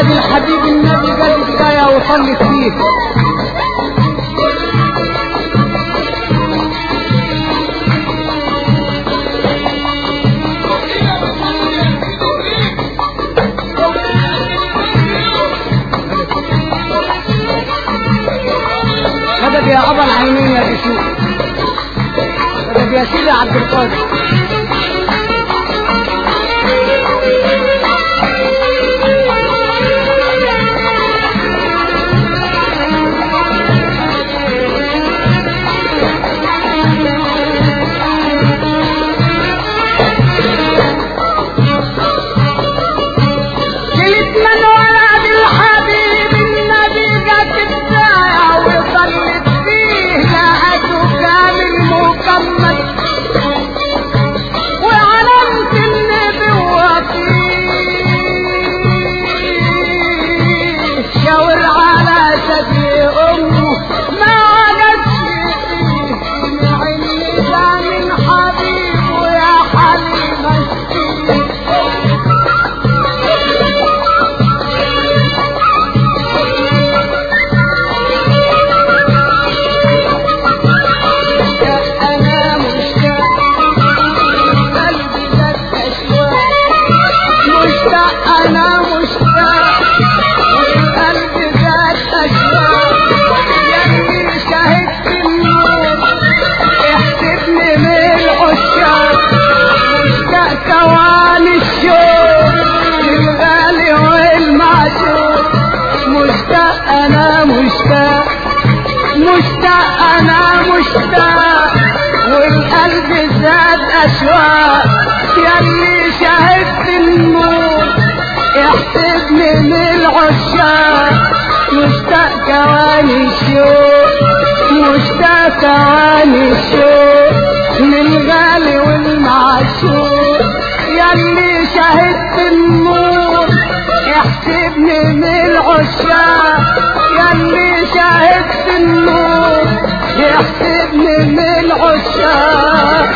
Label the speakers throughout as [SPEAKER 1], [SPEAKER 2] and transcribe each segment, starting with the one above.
[SPEAKER 1] النبي الحبيب النبي قال الساية وصلي فيه. يا أبا العينين يا بشوف يا سيدي عبد القادر. ياللي شهدت النور احسبني من العشاق. مشتاق ثواني الشوق مشتاق ثواني الشوق للغالي والمعشوق. ياللي شهدت النور احسبني من العشاق. ياللي شهدت النور احسبني من العشاق.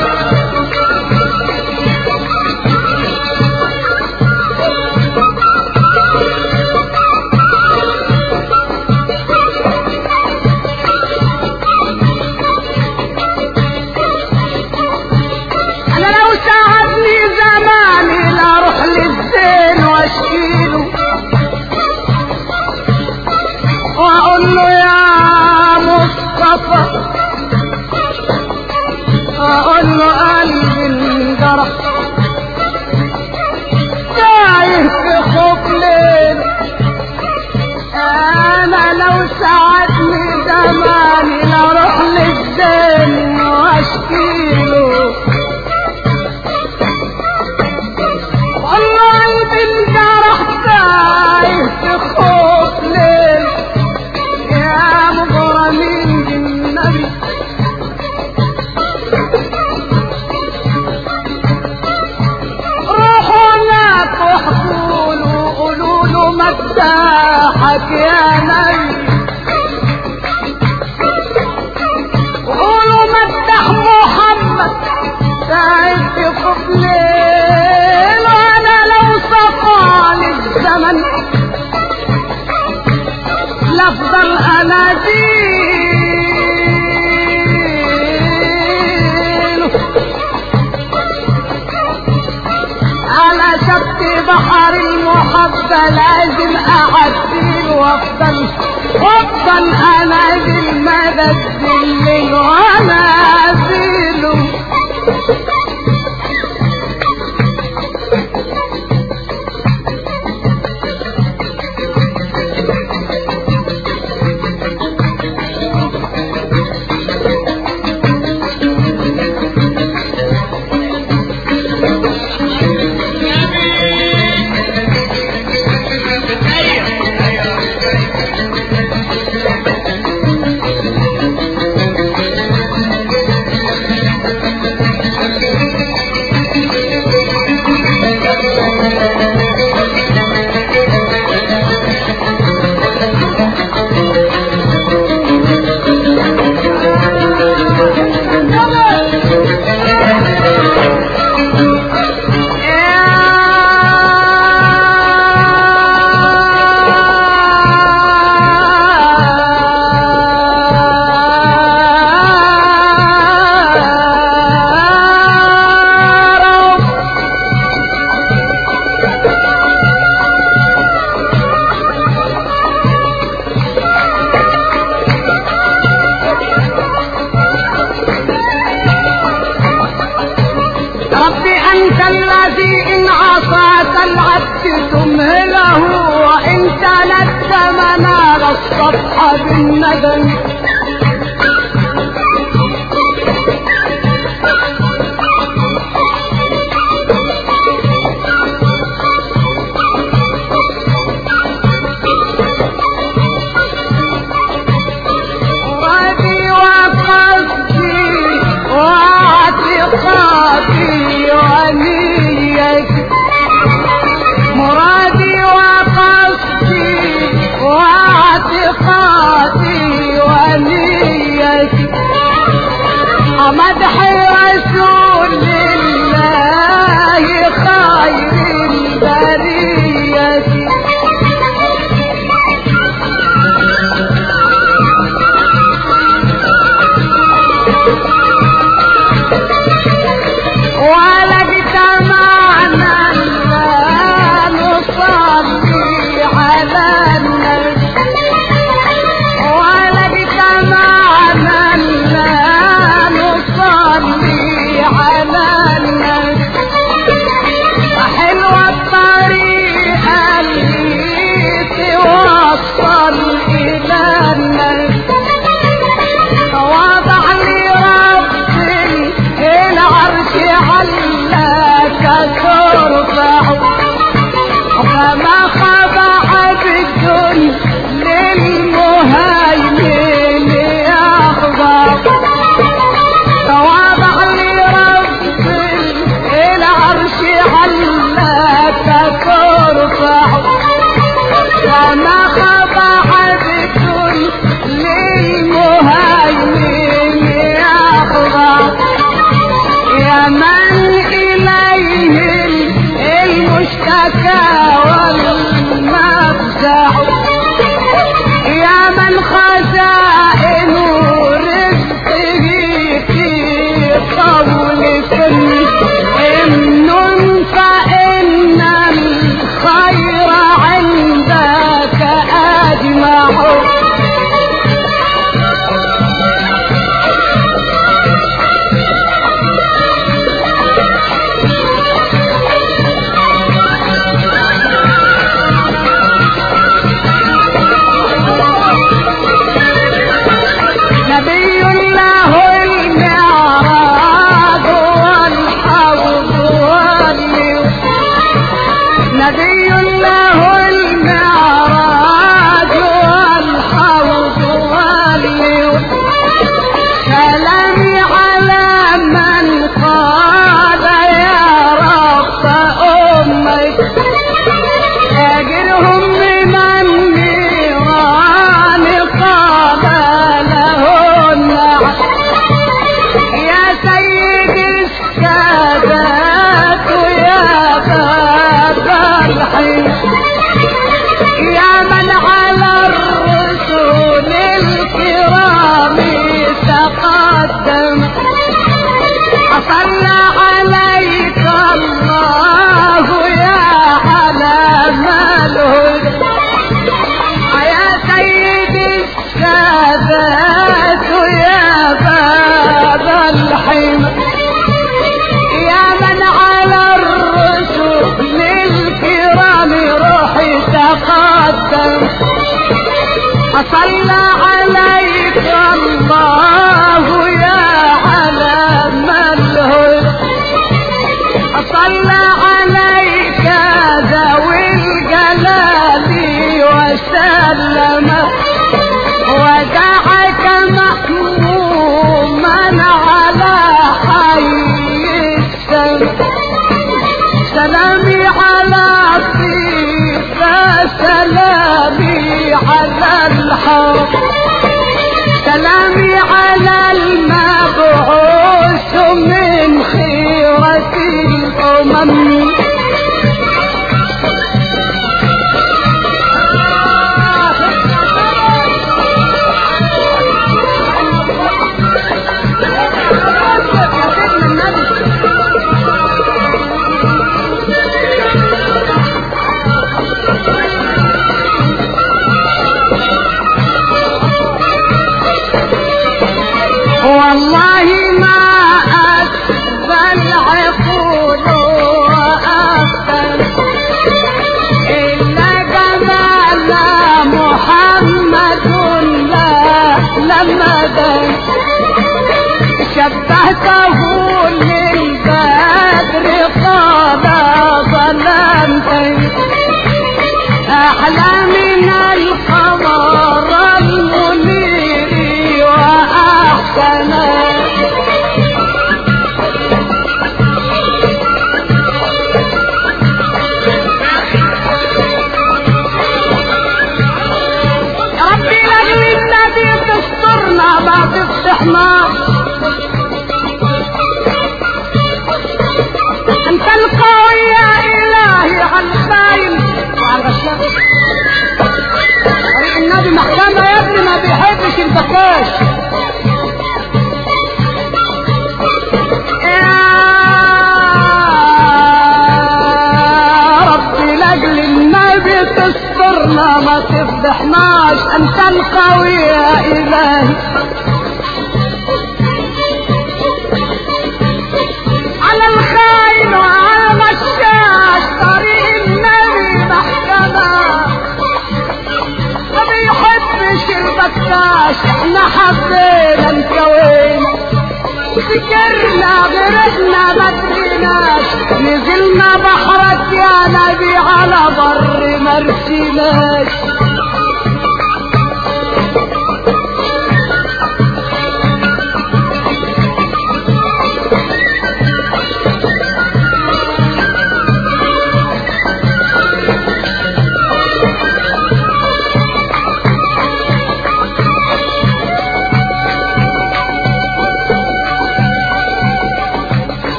[SPEAKER 1] Sabbath سلامي على الصيف سلامي على الحرب سلامي على الماء لما بان شبهته للبدر قال ظلمت أحلى من القلب الأحمر أنت القوي يا إلهي على الخاين على الشر طريق النبي محكمة يا ابني ما بيحبش البكاش تصبرنا ما تفضحناش أنت القوي يا إلهي. فجرنا غرقنا بدرناش نزلنا بحرك يا نبي على بر مرسيناش.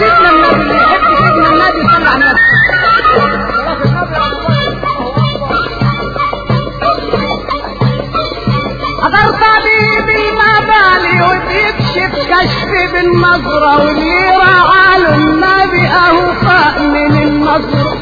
[SPEAKER 1] سيدنا النبي يحب سيدنا النبي صلى على النبي وتكشف كشف بالنظرة وليرة على النبي أهو من النظرة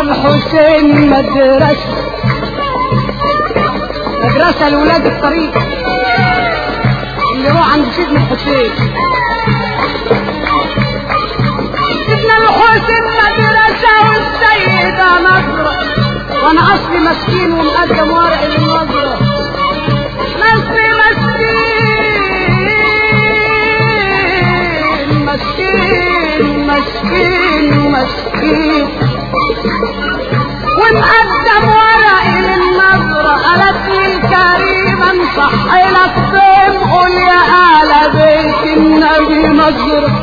[SPEAKER 1] سيدنا الحسين مدرسة. مدرسة لولاد الطريق. اللي روح عند سيدنا الحسين. سيدنا الحسين مدرسة والسيدة نصرة وأنا أصلي مسكين ومقدم ورق للنظرة. مسكين مسكين مسكين مسكين مسكين. ومقدم ورق للنظرة قالت لي الكريمة نصح لك فين قول يا أهل بيت النبي نظرة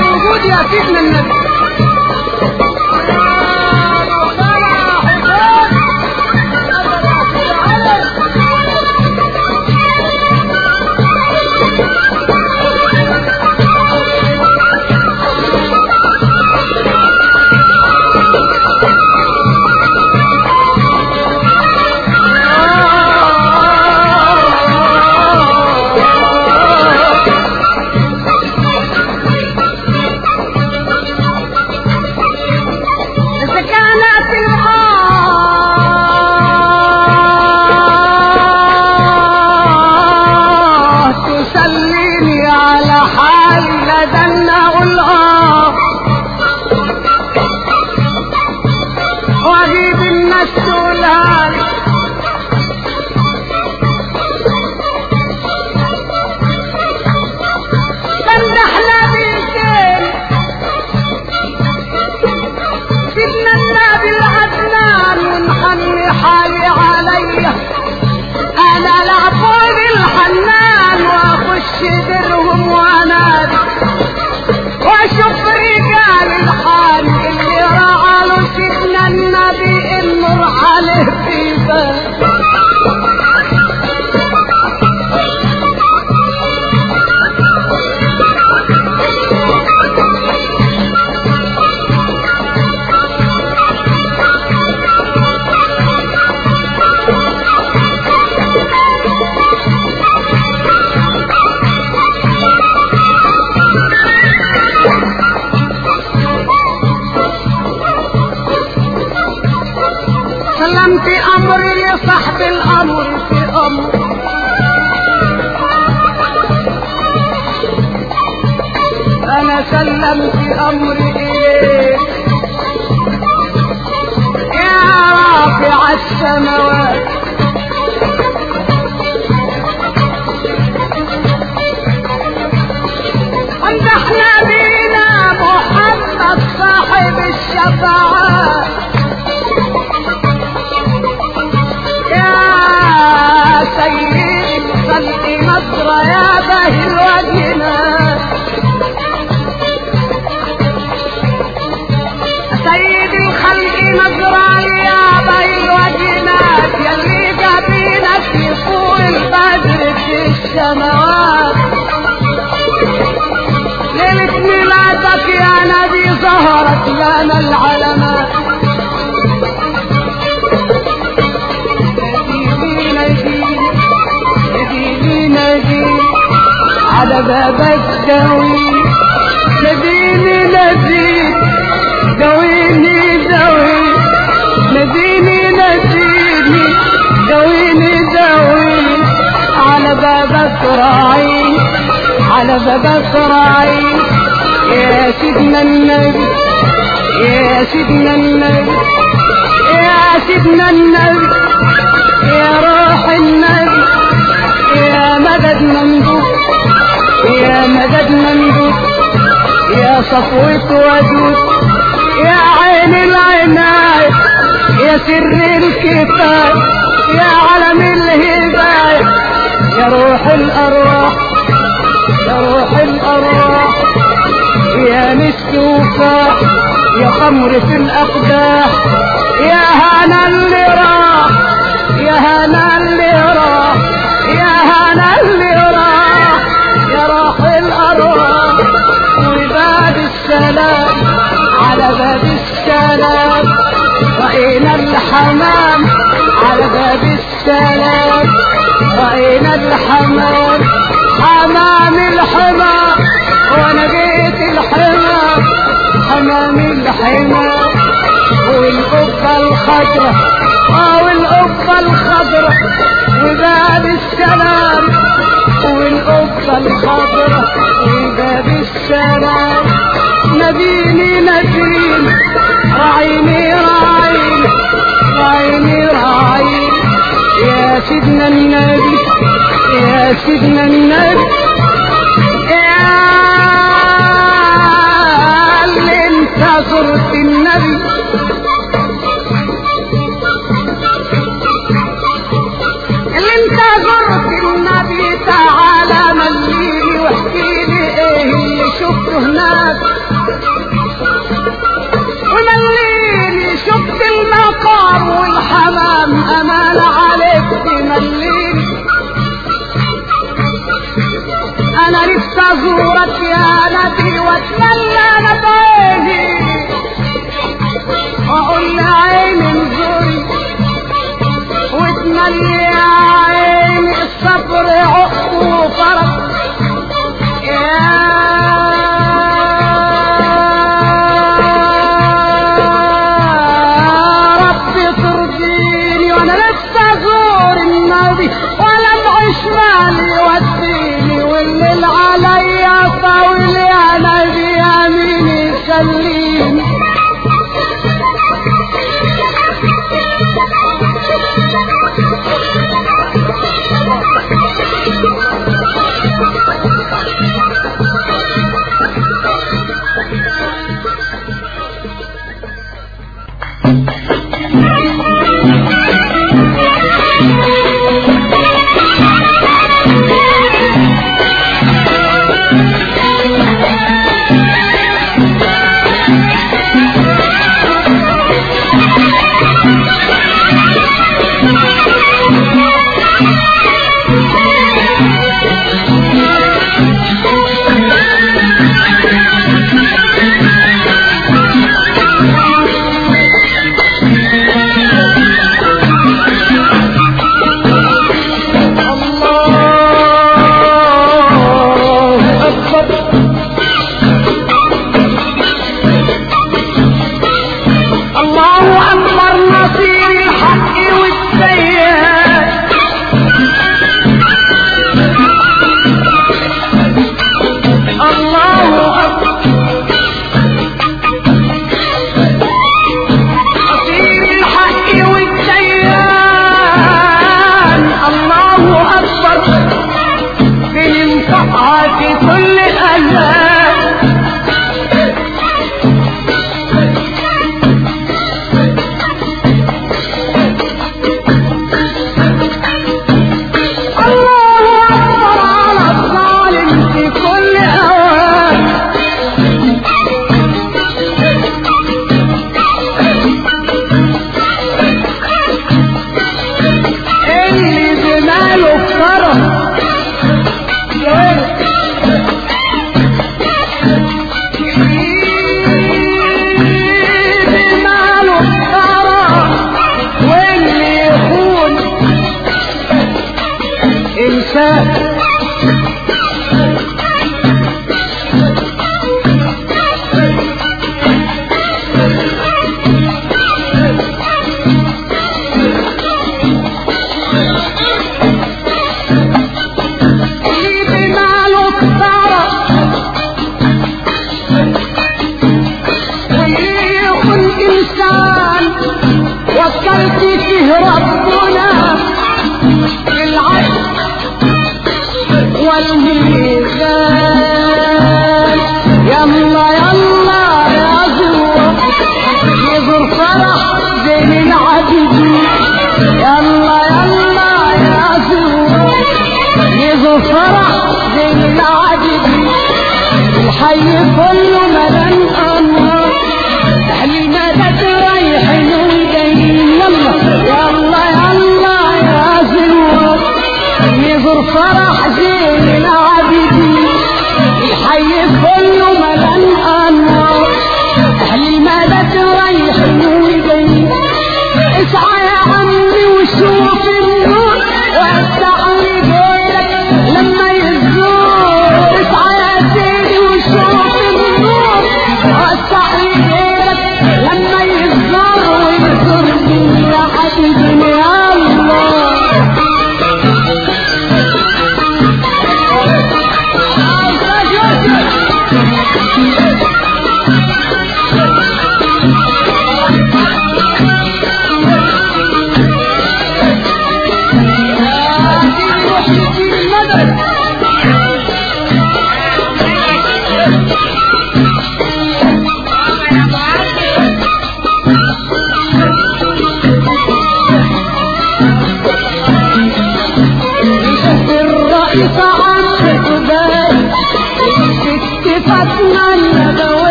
[SPEAKER 1] روح أنا العفو الحنان وأخش درهم وانادي أنا سلمت امري اليك يا رافع السماوات. وامدحنا بينا محمد صاحب الشفاعات. يا سيد الخلق نصر يا باهي الوجنات السماوات. ليلة ميلادك يا نبي ظهرت لنا نجيني على بابك دوي نجيني نجيني على باب اسرائيل على باب اسرائيل يا سيدنا النبي يا سيدنا النبي يا سيدنا النبي يا روح النبي يا مدد ممدود يا مدد ممدود يا صفوة ودود يا عين العناية يا سر الكفاية يا علم الهداية. يا روح الأرواح يا روح الأرواح يا وفاح يا خمر في الأقداح يا هنا اللي راح يا هنا اللي راح يا هنا اللي راح يا روح الأرواح. وباب السلام على باب السلام. رأينا الحمام على باب السلام. رأينا الحمام حمام الحمام وأنا جيت الحمام حمام الحمام والقبة الخضرة آه والقبة الخضرة وباب السلام والقبة الخضرة وباب السلام نبيني نبيني راعيني راعيني راعيني راعيني. يا سيدنا النبي يا سيدنا النبي ازورك يا نبي واتمنى نبعيني واقول لعيني انظري وتملي يا عيني الصبر عقب وفرج يا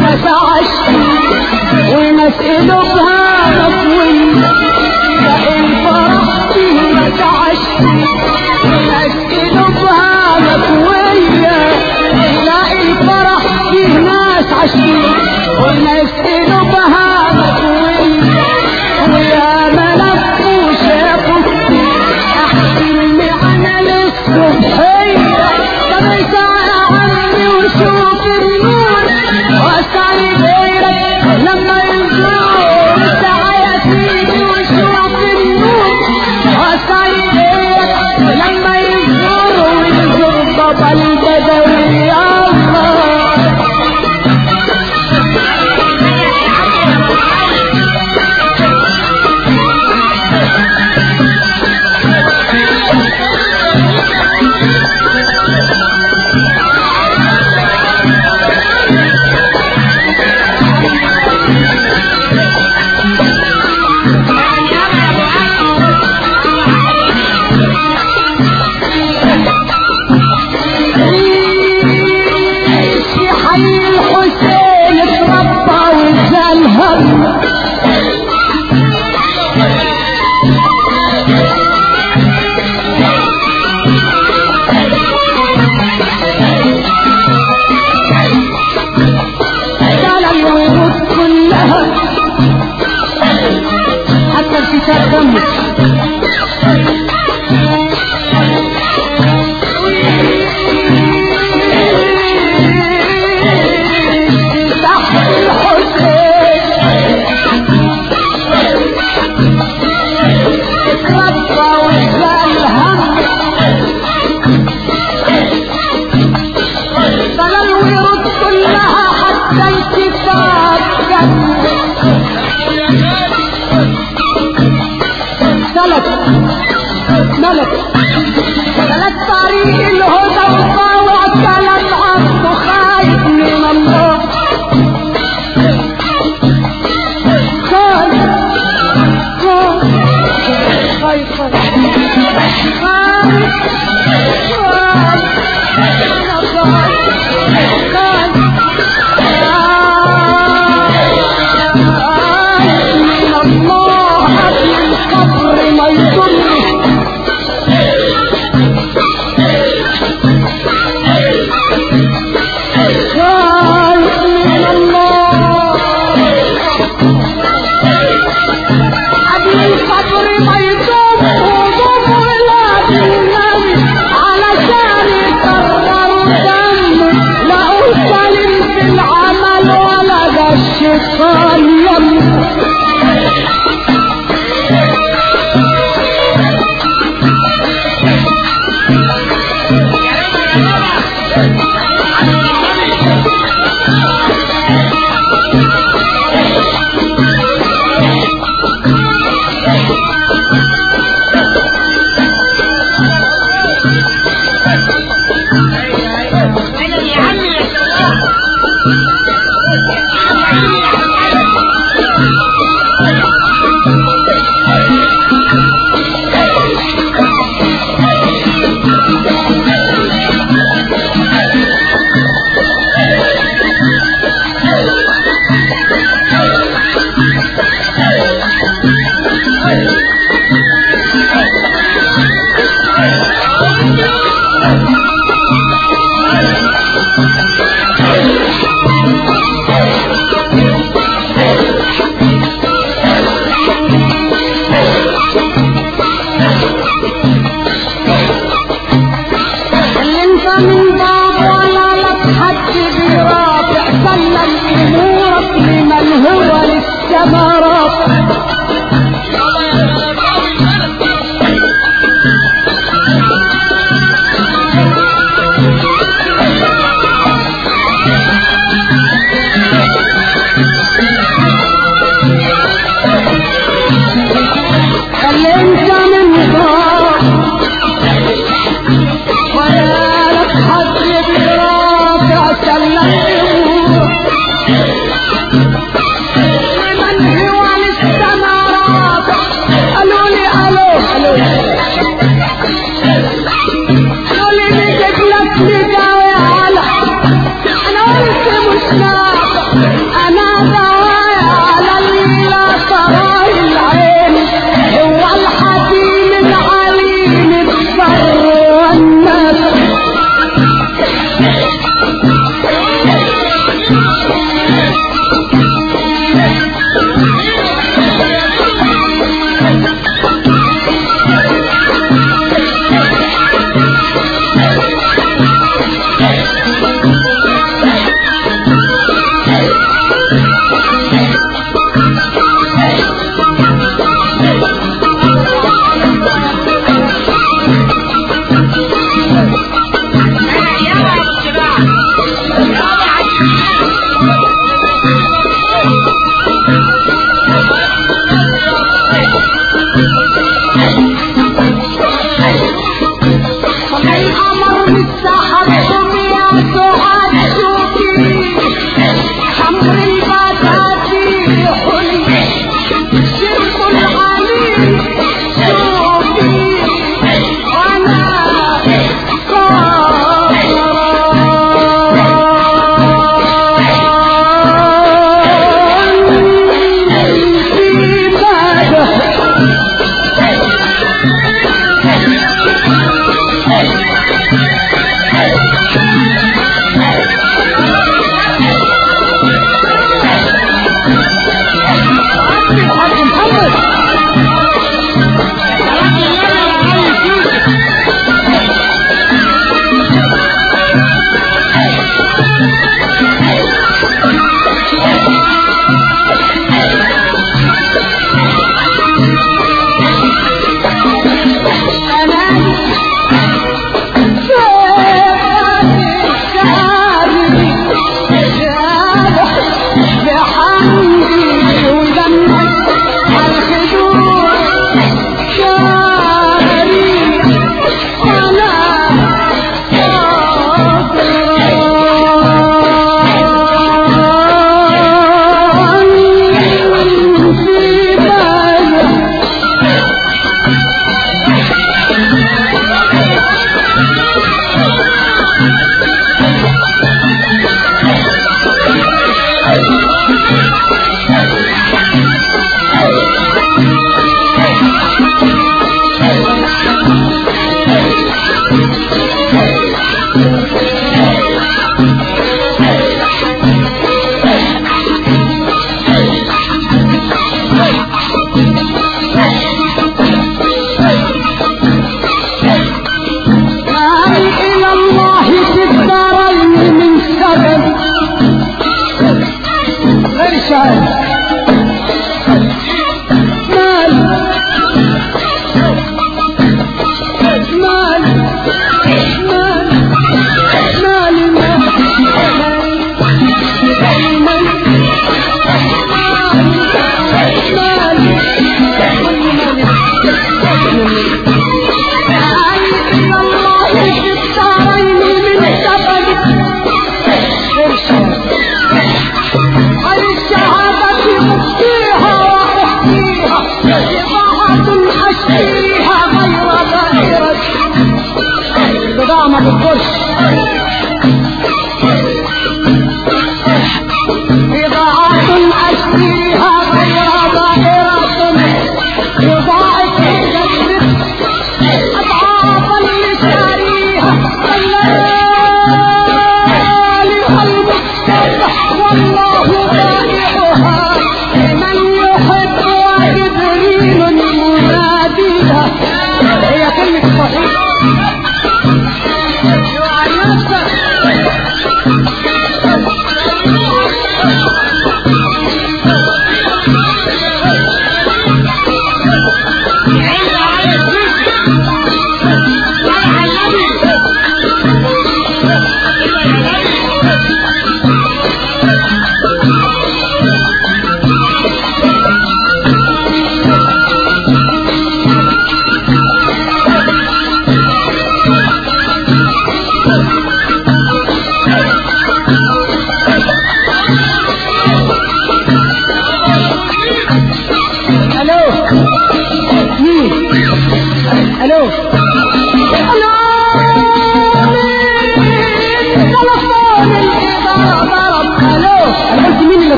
[SPEAKER 1] ناس عشقين تلاقي الفرح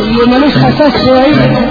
[SPEAKER 1] اللي ملوش
[SPEAKER 2] أساس شوية